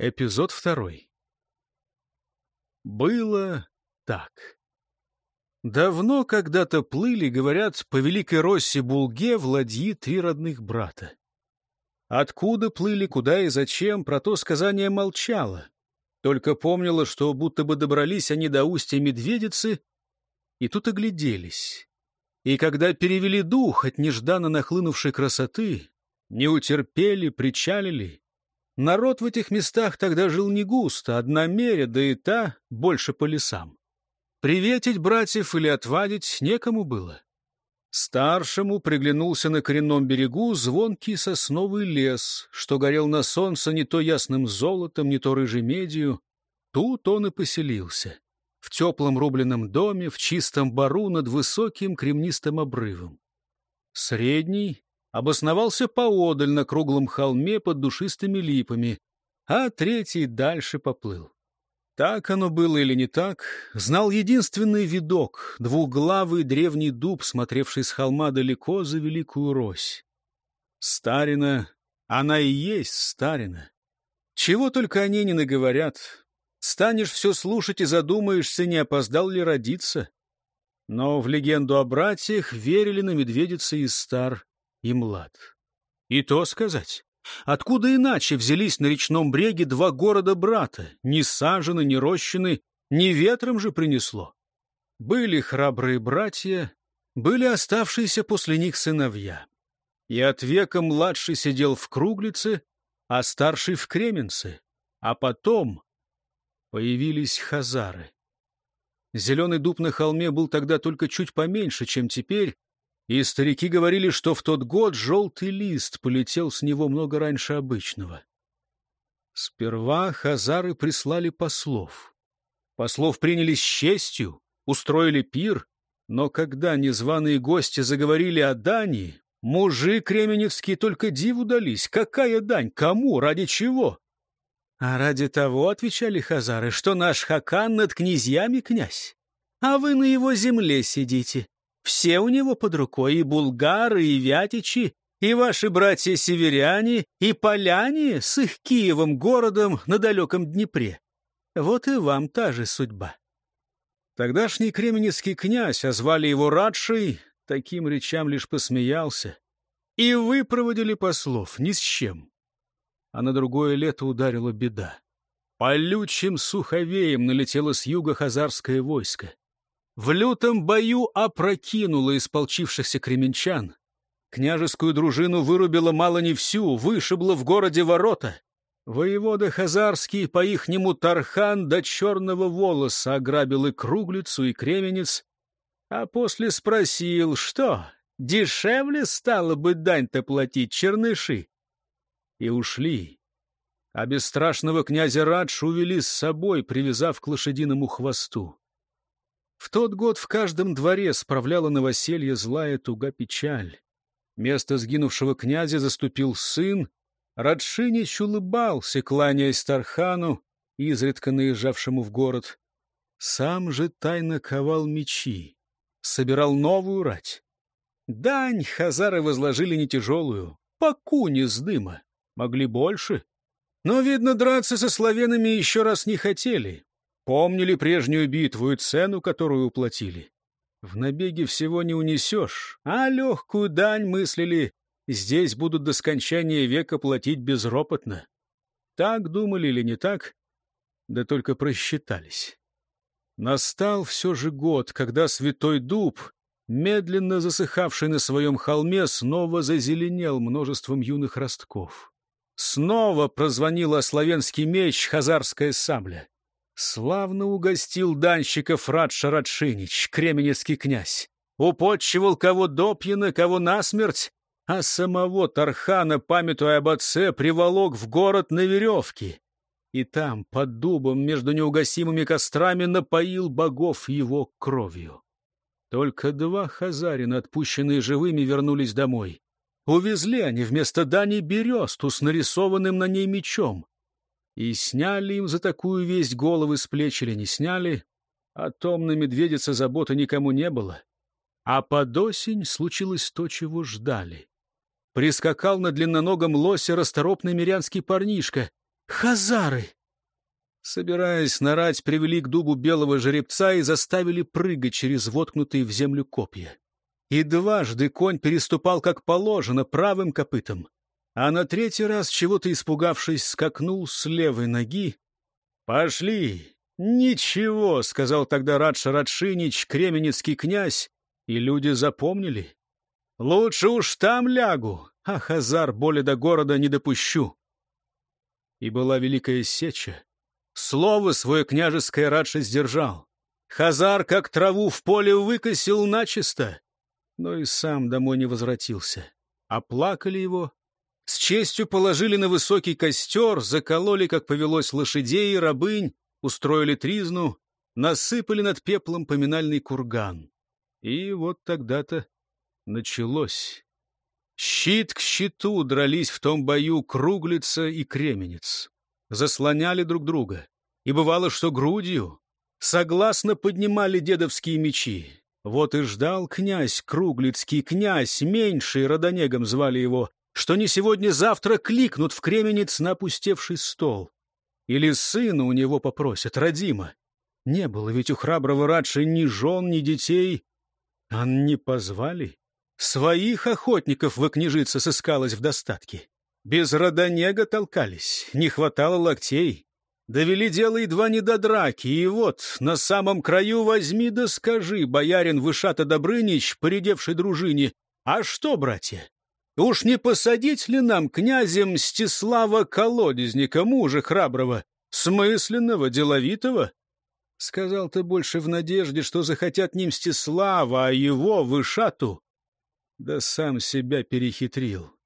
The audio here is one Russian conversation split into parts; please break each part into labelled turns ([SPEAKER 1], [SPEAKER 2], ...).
[SPEAKER 1] Эпизод второй. Было так. Давно когда-то плыли, говорят, по великой Росси Булге в ладьи три родных брата. Откуда плыли, куда и зачем, про то сказание молчало. Только помнила, что будто бы добрались они до устья Медведицы, и тут огляделись. И когда перевели дух от нежданно нахлынувшей красоты, не утерпели, причалили. Народ в этих местах тогда жил не густо, одна меря, да и та больше по лесам. Приветить братьев или отвадить некому было. Старшему приглянулся на коренном берегу звонкий сосновый лес, что горел на солнце не то ясным золотом, не то рыжей медью. Тут он и поселился. В теплом рубленном доме, в чистом бару над высоким кремнистым обрывом. Средний обосновался поодаль на круглом холме под душистыми липами, а третий дальше поплыл. Так оно было или не так, знал единственный видок — двуглавый древний дуб, смотревший с холма далеко за великую рось. Старина, она и есть старина. Чего только они не наговорят. Станешь все слушать и задумаешься, не опоздал ли родиться. Но в легенду о братьях верили на медведицы и стар, и млад. И то сказать. Откуда иначе взялись на речном бреге два города-брата? Ни сажены, ни рощины, ни ветром же принесло. Были храбрые братья, были оставшиеся после них сыновья. И от века младший сидел в Круглице, а старший в Кременце. А потом появились хазары. Зеленый дуб на холме был тогда только чуть поменьше, чем теперь, и старики говорили, что в тот год желтый лист полетел с него много раньше обычного. Сперва хазары прислали послов. Послов приняли с честью, устроили пир, но когда незваные гости заговорили о Дании, мужи кременевские только диву дались. Какая дань? Кому? Ради чего? А ради того, — отвечали хазары, — что наш Хакан над князьями князь, а вы на его земле сидите. Все у него под рукой, и булгары, и вятичи, и ваши братья-северяне, и поляне с их Киевом, городом на далеком Днепре. Вот и вам та же судьба. Тогдашний кременецкий князь, а звали его Радший, таким речам лишь посмеялся. И вы проводили послов ни с чем. А на другое лето ударила беда. Полючим суховеем налетело с юга хазарское войско в лютом бою опрокинула из полчившихся кременчан. Княжескую дружину вырубила мало не всю, вышибла в городе ворота. Воевода Хазарский по-ихнему Тархан до черного волоса ограбил и круглицу, и кременец, а после спросил, что, дешевле стало бы дань-то платить черныши? И ушли. А бесстрашного князя Радж увели с собой, привязав к лошадиному хвосту. В тот год в каждом дворе справляла новоселье злая туга печаль. Место сгинувшего князя заступил сын. Радшинич улыбался, кланяясь Тархану, изредка наезжавшему в город. Сам же тайно ковал мечи, собирал новую рать. Дань хазары возложили не тяжелую, по куне с дыма. Могли больше. Но, видно, драться со славянами еще раз не хотели. Помнили прежнюю битву и цену, которую уплатили. В набеге всего не унесешь, а легкую дань мыслили, здесь будут до скончания века платить безропотно. Так думали или не так, да только просчитались. Настал все же год, когда святой дуб, медленно засыхавший на своем холме, снова зазеленел множеством юных ростков. Снова прозвонила славянский меч, хазарская сабля. Славно угостил данщиков Радша Радшинич, кременецкий князь. Употчевал кого допьяно, кого насмерть, а самого Тархана, памятуя об отце, приволок в город на веревке. И там, под дубом, между неугасимыми кострами, напоил богов его кровью. Только два хазарина, отпущенные живыми, вернулись домой. Увезли они вместо дани бересту с нарисованным на ней мечом. И сняли им за такую весть головы с плеч или не сняли, о том на медведице заботы никому не было. А под осень случилось то, чего ждали. Прискакал на длинноногом лосе расторопный мирянский парнишка, Хазары!» Собираясь нарать, привели к дубу белого жеребца и заставили прыгать через воткнутые в землю копья. И дважды конь переступал, как положено, правым копытом, а на третий раз, чего-то испугавшись, скакнул с левой ноги. «Пошли!» «Ничего», — сказал тогда Радша Радшинич, кременецкий князь, и люди запомнили. «Лучше уж там лягу, а Хазар боли до города не допущу». И была великая сеча, Слово свое княжеское Радше сдержал. Хазар, как траву в поле, выкосил начисто, но и сам домой не возвратился. Оплакали его, с честью положили на высокий костер, закололи, как повелось, лошадей и рабынь, устроили тризну, насыпали над пеплом поминальный курган. И вот тогда-то началось. Щит к щиту дрались в том бою круглица и кременец заслоняли друг друга. И бывало, что грудью согласно поднимали дедовские мечи. Вот и ждал князь, круглицкий князь, меньший, родонегом звали его, что не сегодня-завтра кликнут в кременец на опустевший стол. Или сына у него попросят, родима. Не было ведь у храброго Радши ни жен, ни детей. А не позвали? Своих охотников во княжице сыскалось в достатке. Без родонега толкались, не хватало локтей. Довели дело едва не до драки, и вот на самом краю возьми да скажи, боярин Вышата Добрынич, поредевший дружине, а что, братья, уж не посадить ли нам князем Мстислава Колодезника, мужа храброго, смысленного, деловитого? Сказал ты больше в надежде, что захотят не Мстислава, а его, Вышату. Да сам себя перехитрил.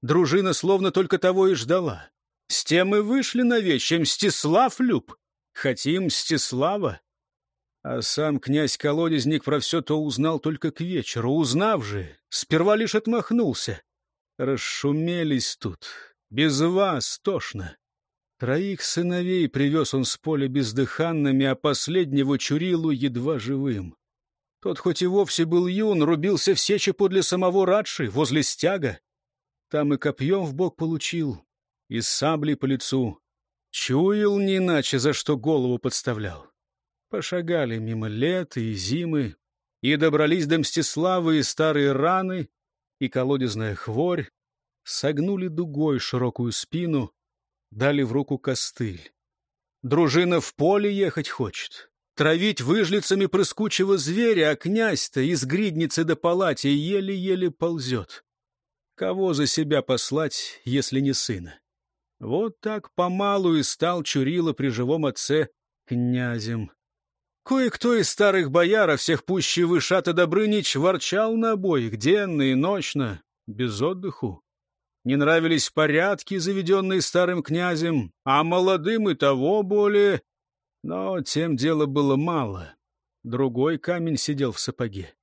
[SPEAKER 1] Дружина словно только того и ждала. С тем и вышли на вещи Мстислав Люб. Хотим Мстислава. А сам князь-колодезник про все то узнал только к вечеру. Узнав же, сперва лишь отмахнулся. Расшумелись тут. Без вас тошно. Троих сыновей привез он с поля бездыханными, а последнего Чурилу едва живым. Тот хоть и вовсе был юн, рубился в сече подле самого Радши, возле стяга. Там и копьем в бок получил, и саблей по лицу. Чуял не иначе, за что голову подставлял. Пошагали мимо лета и зимы, и добрались до Мстиславы и старые раны, и колодезная хворь, согнули дугой широкую спину, дали в руку костыль. Дружина в поле ехать хочет, травить выжлицами прыскучего зверя, а князь-то из гридницы до палати еле-еле ползет. Кого за себя послать, если не сына? Вот так помалу и стал Чурила при живом отце князем. Кое-кто из старых бояр, а всех пуще Вышата Добрынич, ворчал на обоих денно и ночно, без отдыху. Не нравились порядки, заведенные старым князем, а молодым и того более. Но тем дело было мало. Другой камень сидел в сапоге.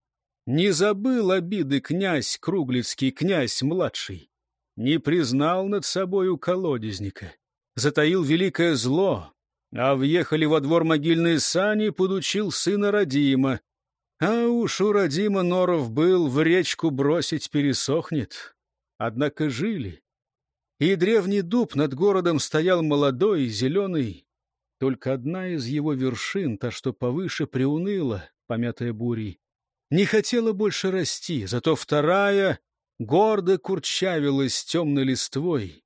[SPEAKER 1] Не забыл обиды князь Круглицкий, князь-младший. Не признал над собою колодезника. Затаил великое зло, а въехали во двор могильные сани, подучил сына Радима. А уж у Радима Норов был, в речку бросить пересохнет. Однако жили. И древний дуб над городом стоял молодой и зеленый. Только одна из его вершин, та, что повыше, приуныла, помятая бурей не хотела больше расти, зато вторая гордо курчавилась темной листвой,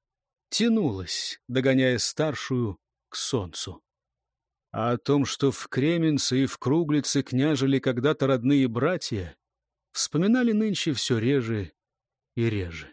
[SPEAKER 1] тянулась, догоняя старшую к солнцу. А о том, что в Кременце и в Круглице княжили когда-то родные братья, вспоминали нынче все реже и реже.